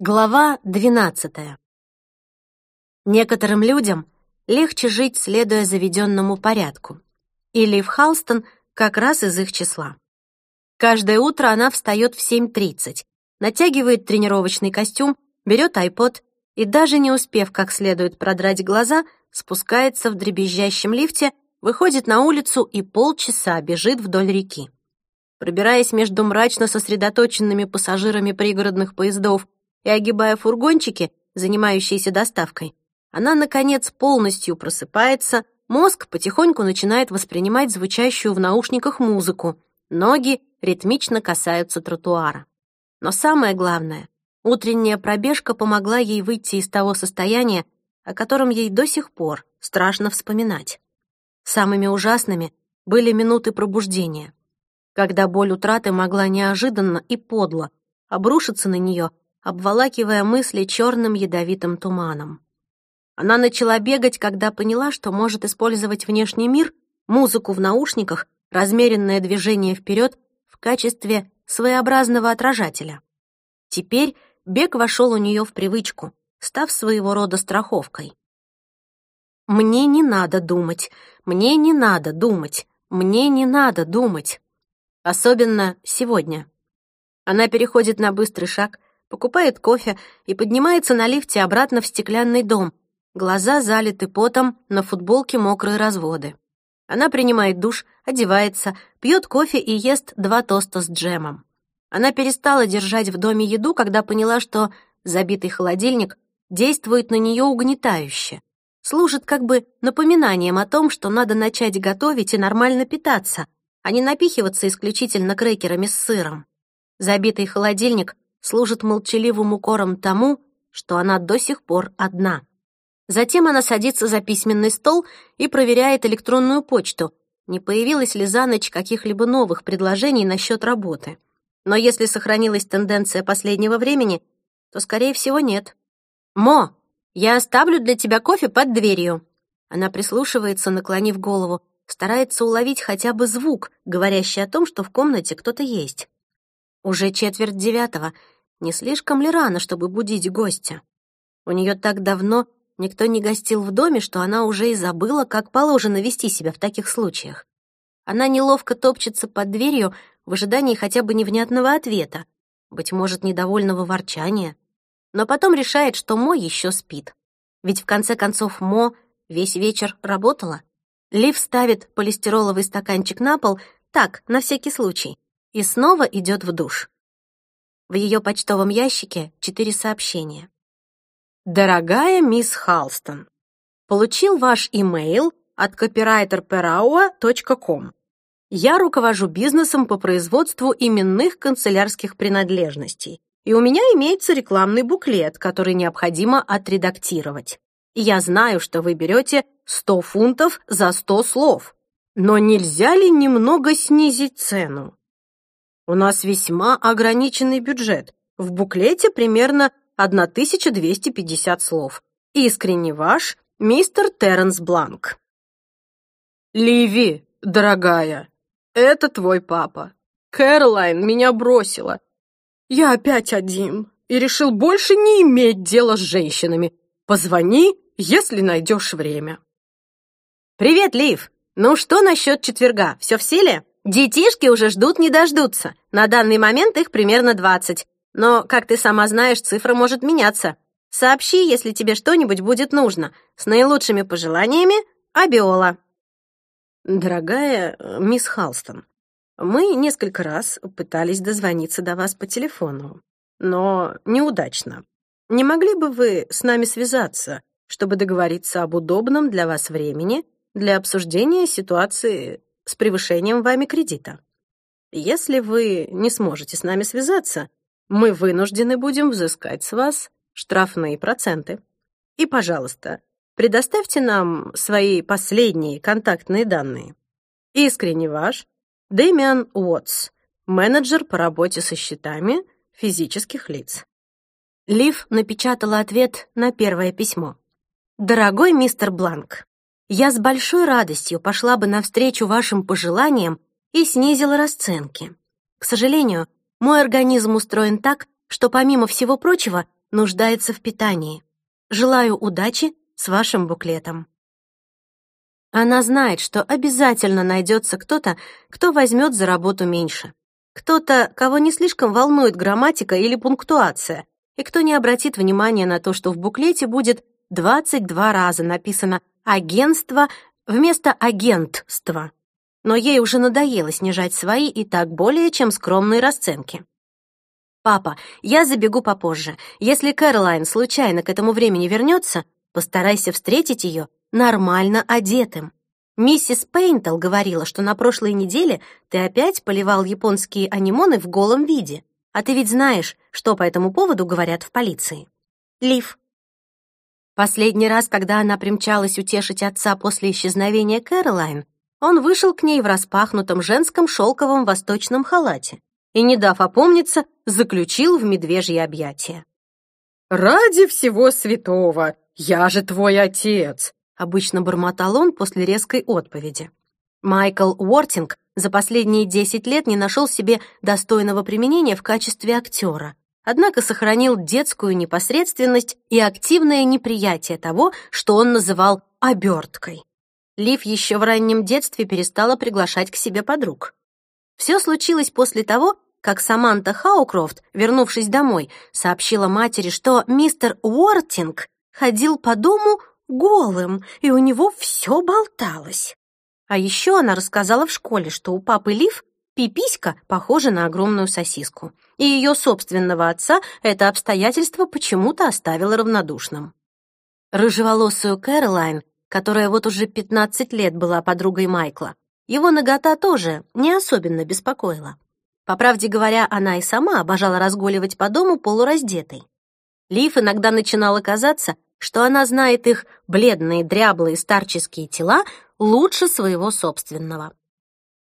Глава 12. Некоторым людям легче жить, следуя заведенному порядку. И Лив Халстон как раз из их числа. Каждое утро она встает в 7.30, натягивает тренировочный костюм, берет айпод и, даже не успев как следует продрать глаза, спускается в дребезжащем лифте, выходит на улицу и полчаса бежит вдоль реки. Пробираясь между мрачно сосредоточенными пассажирами пригородных поездов и огибая фургончики, занимающиеся доставкой, она, наконец, полностью просыпается, мозг потихоньку начинает воспринимать звучащую в наушниках музыку, ноги ритмично касаются тротуара. Но самое главное, утренняя пробежка помогла ей выйти из того состояния, о котором ей до сих пор страшно вспоминать. Самыми ужасными были минуты пробуждения, когда боль утраты могла неожиданно и подло обрушиться на нее обволакивая мысли черным ядовитым туманом. Она начала бегать, когда поняла, что может использовать внешний мир, музыку в наушниках, размеренное движение вперед в качестве своеобразного отражателя. Теперь бег вошел у нее в привычку, став своего рода страховкой. «Мне не надо думать, мне не надо думать, мне не надо думать». Особенно сегодня. Она переходит на быстрый шаг, покупает кофе и поднимается на лифте обратно в стеклянный дом. Глаза залиты потом, на футболке мокрые разводы. Она принимает душ, одевается, пьет кофе и ест два тоста с джемом. Она перестала держать в доме еду, когда поняла, что забитый холодильник действует на нее угнетающе. Служит как бы напоминанием о том, что надо начать готовить и нормально питаться, а не напихиваться исключительно крекерами с сыром. Забитый холодильник служит молчаливым укором тому, что она до сих пор одна. Затем она садится за письменный стол и проверяет электронную почту, не появилось ли за ночь каких-либо новых предложений насчет работы. Но если сохранилась тенденция последнего времени, то, скорее всего, нет. «Мо, я оставлю для тебя кофе под дверью». Она прислушивается, наклонив голову, старается уловить хотя бы звук, говорящий о том, что в комнате кто-то есть. Уже четверть девятого. Не слишком ли рано, чтобы будить гостя? У нее так давно никто не гостил в доме, что она уже и забыла, как положено вести себя в таких случаях. Она неловко топчется под дверью в ожидании хотя бы невнятного ответа, быть может, недовольного ворчания. Но потом решает, что Мо еще спит. Ведь в конце концов Мо весь вечер работала. Лив ставит полистироловый стаканчик на пол, так, на всякий случай и снова идет в душ. В ее почтовом ящике четыре сообщения. «Дорогая мисс Халстон, получил ваш имейл от copywriterperaua.com. Я руковожу бизнесом по производству именных канцелярских принадлежностей, и у меня имеется рекламный буклет, который необходимо отредактировать. Я знаю, что вы берете 100 фунтов за 100 слов, но нельзя ли немного снизить цену? У нас весьма ограниченный бюджет. В буклете примерно 1250 слов. Искренне ваш, мистер Терренс Бланк. Ливи, дорогая, это твой папа. Кэролайн меня бросила. Я опять один и решил больше не иметь дела с женщинами. Позвони, если найдешь время. Привет, Лив. Ну что насчет четверга? Все в силе? Детишки уже ждут не дождутся. На данный момент их примерно 20. Но, как ты сама знаешь, цифра может меняться. Сообщи, если тебе что-нибудь будет нужно. С наилучшими пожеланиями, Абиола. Дорогая э, мисс Халстон, мы несколько раз пытались дозвониться до вас по телефону, но неудачно. Не могли бы вы с нами связаться, чтобы договориться об удобном для вас времени для обсуждения ситуации с превышением вами кредита. Если вы не сможете с нами связаться, мы вынуждены будем взыскать с вас штрафные проценты. И, пожалуйста, предоставьте нам свои последние контактные данные. Искренне ваш Дэмиан Уотс, менеджер по работе со счетами физических лиц. Лив напечатала ответ на первое письмо. «Дорогой мистер Бланк, я с большой радостью пошла бы навстречу вашим пожеланиям и снизила расценки. К сожалению, мой организм устроен так, что помимо всего прочего нуждается в питании. Желаю удачи с вашим буклетом. Она знает, что обязательно найдется кто-то, кто возьмет за работу меньше. Кто-то, кого не слишком волнует грамматика или пунктуация, и кто не обратит внимания на то, что в буклете будет 22 раза написано «агентство» вместо «агентства». Но ей уже надоело снижать свои и так более чем скромные расценки. «Папа, я забегу попозже. Если Кэролайн случайно к этому времени вернется, постарайся встретить ее нормально одетым. Миссис Пейнтл говорила, что на прошлой неделе ты опять поливал японские анимоны в голом виде. А ты ведь знаешь, что по этому поводу говорят в полиции. Лив. Последний раз, когда она примчалась утешить отца после исчезновения Кэролайн, он вышел к ней в распахнутом женском шелковом восточном халате и, не дав опомниться, заключил в медвежье объятия. «Ради всего святого! Я же твой отец! обычно бормотал он после резкой отповеди. Майкл Уортинг за последние 10 лет не нашел себе достойного применения в качестве актера, однако сохранил детскую непосредственность и активное неприятие того, что он называл «оберткой». Лив еще в раннем детстве перестала приглашать к себе подруг. Все случилось после того, как Саманта Хаукрофт, вернувшись домой, сообщила матери, что мистер Уортинг ходил по дому голым, и у него все болталось. А еще она рассказала в школе, что у папы Лив пиписька похожа на огромную сосиску, и ее собственного отца это обстоятельство почему-то оставило равнодушным. Рыжеволосую Кэролайн, которая вот уже 15 лет была подругой Майкла, его нагота тоже не особенно беспокоила. По правде говоря, она и сама обожала разгуливать по дому полураздетой. Лив иногда начинала казаться, что она знает их бледные, дряблые старческие тела лучше своего собственного.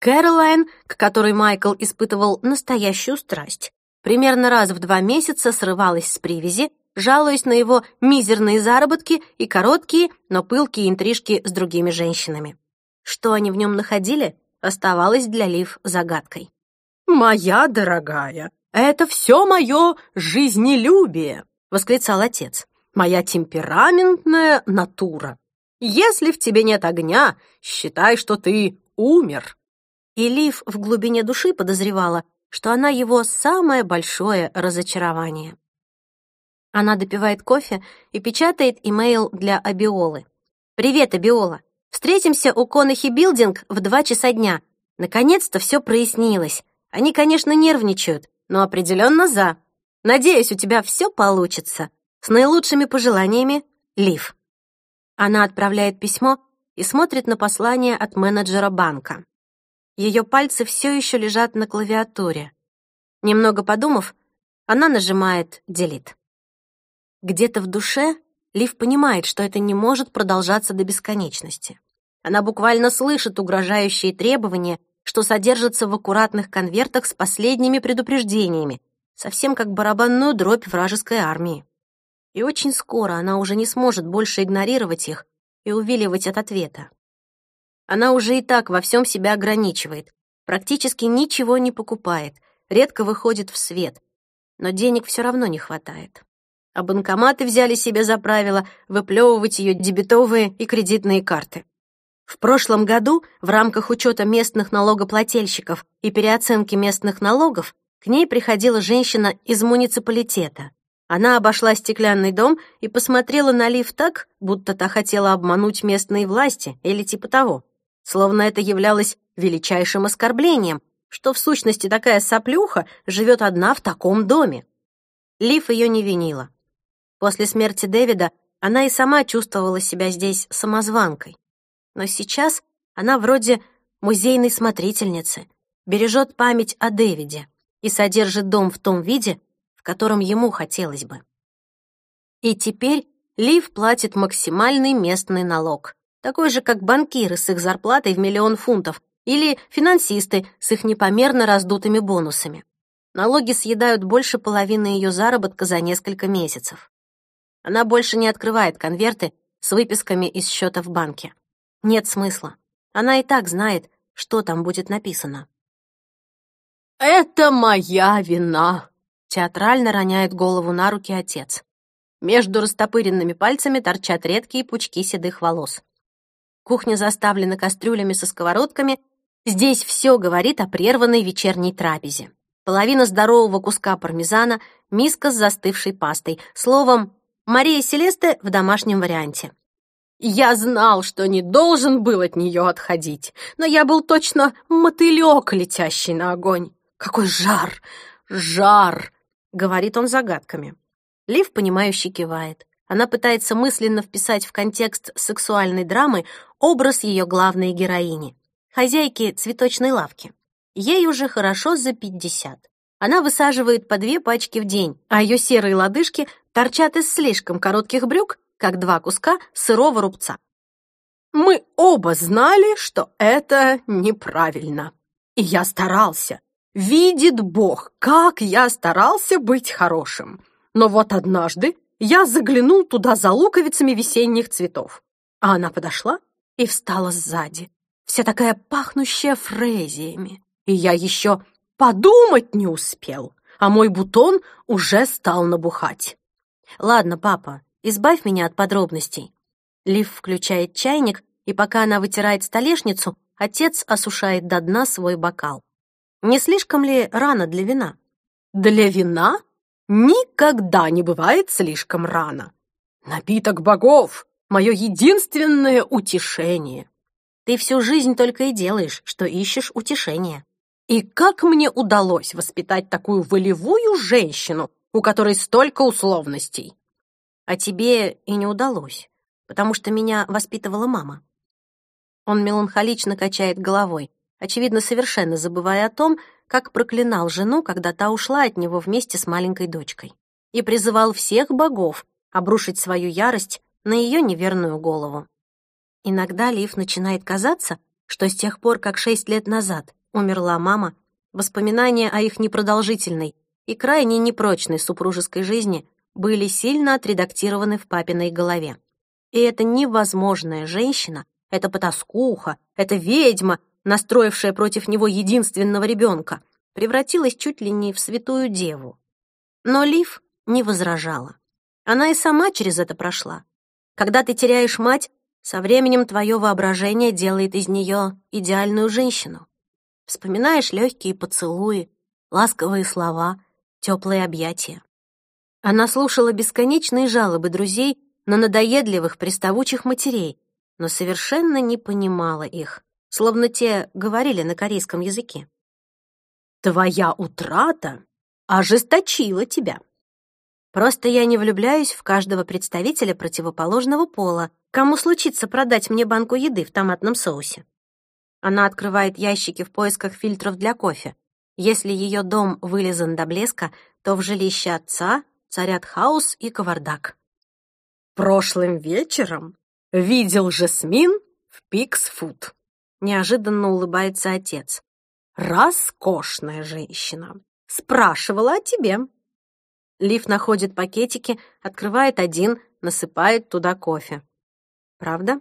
Кэролайн, к которой Майкл испытывал настоящую страсть, примерно раз в два месяца срывалась с привязи, жалуясь на его мизерные заработки и короткие, но пылкие интрижки с другими женщинами. Что они в нем находили, оставалось для Лив загадкой. «Моя дорогая, это все мое жизнелюбие!» — восклицал отец моя темпераментная натура. Если в тебе нет огня, считай, что ты умер». И Лив в глубине души подозревала, что она его самое большое разочарование. Она допивает кофе и печатает имейл для Абиолы. «Привет, Абиола. Встретимся у Конахи Билдинг в два часа дня. Наконец-то все прояснилось. Они, конечно, нервничают, но определенно за. Надеюсь, у тебя все получится. С наилучшими пожеланиями, Лив. Она отправляет письмо и смотрит на послание от менеджера банка. Ее пальцы все еще лежат на клавиатуре. Немного подумав, она нажимает «Делит». Где-то в душе Лив понимает, что это не может продолжаться до бесконечности. Она буквально слышит угрожающие требования, что содержатся в аккуратных конвертах с последними предупреждениями, совсем как барабанную дробь вражеской армии. И очень скоро она уже не сможет больше игнорировать их и увиливать от ответа. Она уже и так во всем себя ограничивает, практически ничего не покупает, редко выходит в свет, но денег все равно не хватает. А банкоматы взяли себе за правило выплевывать ее дебетовые и кредитные карты. В прошлом году в рамках учета местных налогоплательщиков и переоценки местных налогов к ней приходила женщина из муниципалитета. Она обошла стеклянный дом и посмотрела на Лив так, будто та хотела обмануть местные власти или типа того. Словно это являлось величайшим оскорблением, что в сущности такая соплюха живет одна в таком доме. Лив ее не винила. После смерти Дэвида она и сама чувствовала себя здесь самозванкой. Но сейчас она вроде музейной смотрительницы, бережет память о Дэвиде и содержит дом в том виде, в котором ему хотелось бы. И теперь Лив платит максимальный местный налог, такой же, как банкиры с их зарплатой в миллион фунтов или финансисты с их непомерно раздутыми бонусами. Налоги съедают больше половины ее заработка за несколько месяцев. Она больше не открывает конверты с выписками из счета в банке. Нет смысла. Она и так знает, что там будет написано. «Это моя вина», Театрально роняет голову на руки отец. Между растопыренными пальцами торчат редкие пучки седых волос. Кухня заставлена кастрюлями со сковородками. Здесь все говорит о прерванной вечерней трапезе. Половина здорового куска пармезана, миска с застывшей пастой. Словом, Мария Селесте в домашнем варианте. Я знал, что не должен был от нее отходить, но я был точно мотылек, летящий на огонь. Какой жар! Жар! — говорит он загадками. Лив, понимающе кивает. Она пытается мысленно вписать в контекст сексуальной драмы образ ее главной героини, хозяйки цветочной лавки. Ей уже хорошо за пятьдесят. Она высаживает по две пачки в день, а ее серые лодыжки торчат из слишком коротких брюк, как два куска сырого рубца. Мы оба знали, что это неправильно. И я старался. Видит Бог, как я старался быть хорошим. Но вот однажды я заглянул туда за луковицами весенних цветов. А она подошла и встала сзади, вся такая пахнущая фрезиями. И я еще подумать не успел, а мой бутон уже стал набухать. «Ладно, папа, избавь меня от подробностей». Лив включает чайник, и пока она вытирает столешницу, отец осушает до дна свой бокал. Не слишком ли рано для вина? Для вина никогда не бывает слишком рано. Напиток богов — мое единственное утешение. Ты всю жизнь только и делаешь, что ищешь утешения. И как мне удалось воспитать такую волевую женщину, у которой столько условностей? А тебе и не удалось, потому что меня воспитывала мама. Он меланхолично качает головой, очевидно, совершенно забывая о том, как проклинал жену, когда та ушла от него вместе с маленькой дочкой, и призывал всех богов обрушить свою ярость на ее неверную голову. Иногда Лив начинает казаться, что с тех пор, как шесть лет назад умерла мама, воспоминания о их непродолжительной и крайне непрочной супружеской жизни были сильно отредактированы в папиной голове. И эта невозможная женщина, эта потаскуха, эта ведьма, настроившая против него единственного ребенка, превратилась чуть ли не в святую деву. Но Лив не возражала. Она и сама через это прошла. Когда ты теряешь мать, со временем твое воображение делает из нее идеальную женщину. Вспоминаешь легкие поцелуи, ласковые слова, теплые объятия. Она слушала бесконечные жалобы друзей на надоедливых приставучих матерей, но совершенно не понимала их, словно те говорили на корейском языке. «Твоя утрата ожесточила тебя», Просто я не влюбляюсь в каждого представителя противоположного пола, кому случится продать мне банку еды в томатном соусе. Она открывает ящики в поисках фильтров для кофе. Если ее дом вылизан до блеска, то в жилище отца царят хаос и кавардак. Прошлым вечером видел Жасмин в Пиксфуд. Неожиданно улыбается отец. Роскошная женщина. Спрашивала о тебе. Лив находит пакетики, открывает один, насыпает туда кофе. Правда?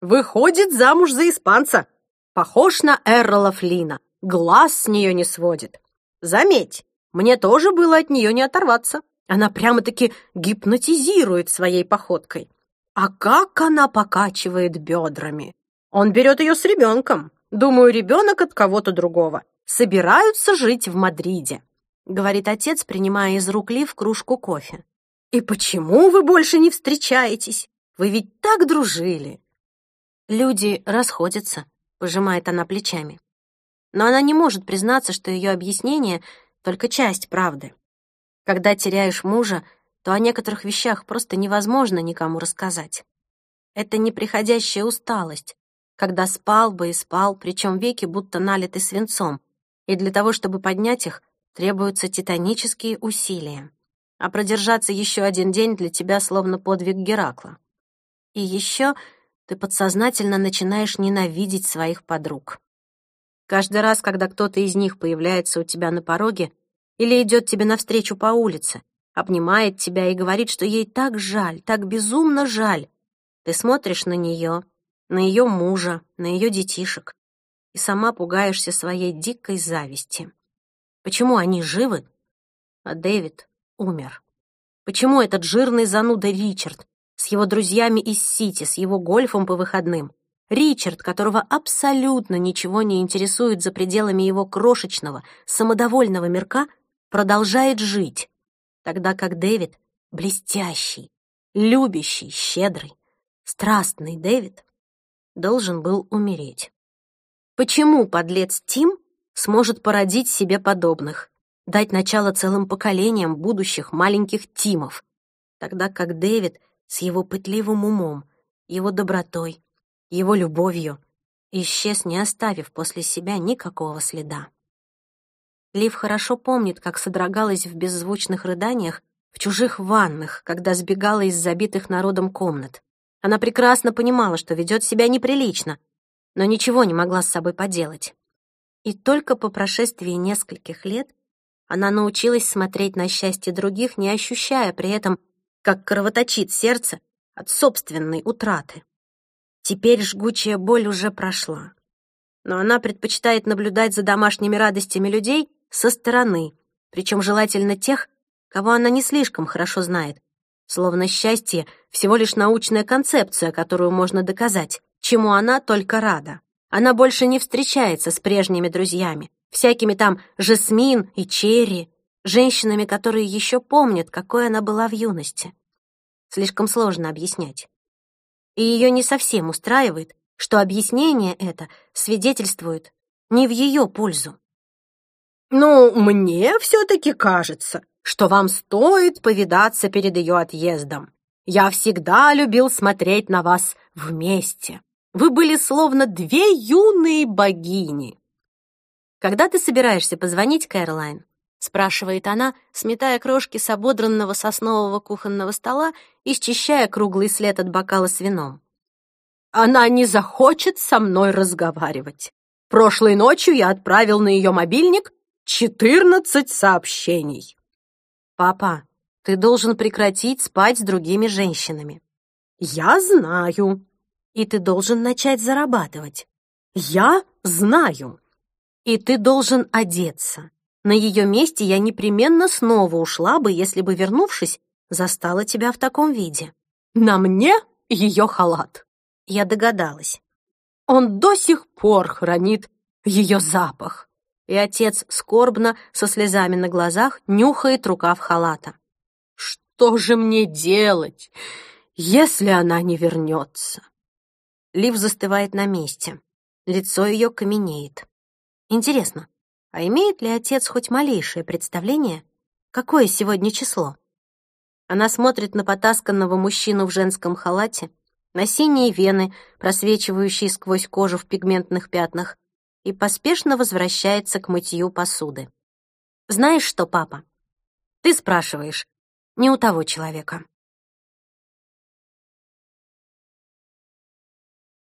Выходит замуж за испанца. Похож на Эррола Флина. Глаз с нее не сводит. Заметь, мне тоже было от нее не оторваться. Она прямо-таки гипнотизирует своей походкой. А как она покачивает бедрами. Он берет ее с ребенком. Думаю, ребенок от кого-то другого. Собираются жить в Мадриде. — говорит отец, принимая из рук Лив кружку кофе. «И почему вы больше не встречаетесь? Вы ведь так дружили!» «Люди расходятся», — пожимает она плечами. Но она не может признаться, что ее объяснение — только часть правды. Когда теряешь мужа, то о некоторых вещах просто невозможно никому рассказать. Это неприходящая усталость, когда спал бы и спал, причем веки будто налиты свинцом, и для того, чтобы поднять их, требуются титанические усилия. А продержаться еще один день для тебя словно подвиг Геракла. И еще ты подсознательно начинаешь ненавидеть своих подруг. Каждый раз, когда кто-то из них появляется у тебя на пороге или идет тебе навстречу по улице, обнимает тебя и говорит, что ей так жаль, так безумно жаль, ты смотришь на нее, на ее мужа, на ее детишек, и сама пугаешься своей дикой зависти. Почему они живы, а Дэвид умер? Почему этот жирный зануда Ричард с его друзьями из Сити, с его гольфом по выходным? Ричард, которого абсолютно ничего не интересует за пределами его крошечного, самодовольного мирка, продолжает жить, тогда как Дэвид — блестящий, любящий, щедрый, страстный Дэвид должен был умереть. Почему подлец Тим сможет породить себе подобных, дать начало целым поколениям будущих маленьких Тимов, тогда как Дэвид с его пытливым умом, его добротой, его любовью исчез, не оставив после себя никакого следа. Лив хорошо помнит, как содрогалась в беззвучных рыданиях в чужих ваннах, когда сбегала из забитых народом комнат. Она прекрасно понимала, что ведет себя неприлично, но ничего не могла с собой поделать. И только по прошествии нескольких лет она научилась смотреть на счастье других, не ощущая при этом, как кровоточит сердце от собственной утраты. Теперь жгучая боль уже прошла. Но она предпочитает наблюдать за домашними радостями людей со стороны, причем желательно тех, кого она не слишком хорошо знает. Словно счастье — всего лишь научная концепция, которую можно доказать, чему она только рада. Она больше не встречается с прежними друзьями, всякими там Жасмин и Черри, женщинами, которые еще помнят, какой она была в юности. Слишком сложно объяснять. И ее не совсем устраивает, что объяснение это свидетельствует не в ее пользу. «Ну, мне все-таки кажется, что вам стоит повидаться перед ее отъездом. Я всегда любил смотреть на вас вместе. Вы были словно две юные богини. «Когда ты собираешься позвонить, Кэролайн?» — спрашивает она, сметая крошки с ободранного соснового кухонного стола и счищая круглый след от бокала с вином. «Она не захочет со мной разговаривать. Прошлой ночью я отправил на ее мобильник четырнадцать сообщений». «Папа, ты должен прекратить спать с другими женщинами». «Я знаю». «И ты должен начать зарабатывать». «Я знаю». И ты должен одеться. На ее месте я непременно снова ушла бы, если бы, вернувшись, застала тебя в таком виде. На мне ее халат. Я догадалась. Он до сих пор хранит ее запах. И отец скорбно, со слезами на глазах, нюхает рукав халата. Что же мне делать, если она не вернется? Лив застывает на месте. Лицо ее каменеет. Интересно, а имеет ли отец хоть малейшее представление, какое сегодня число? Она смотрит на потасканного мужчину в женском халате, на синие вены, просвечивающие сквозь кожу в пигментных пятнах, и поспешно возвращается к мытью посуды. «Знаешь что, папа? Ты спрашиваешь, не у того человека.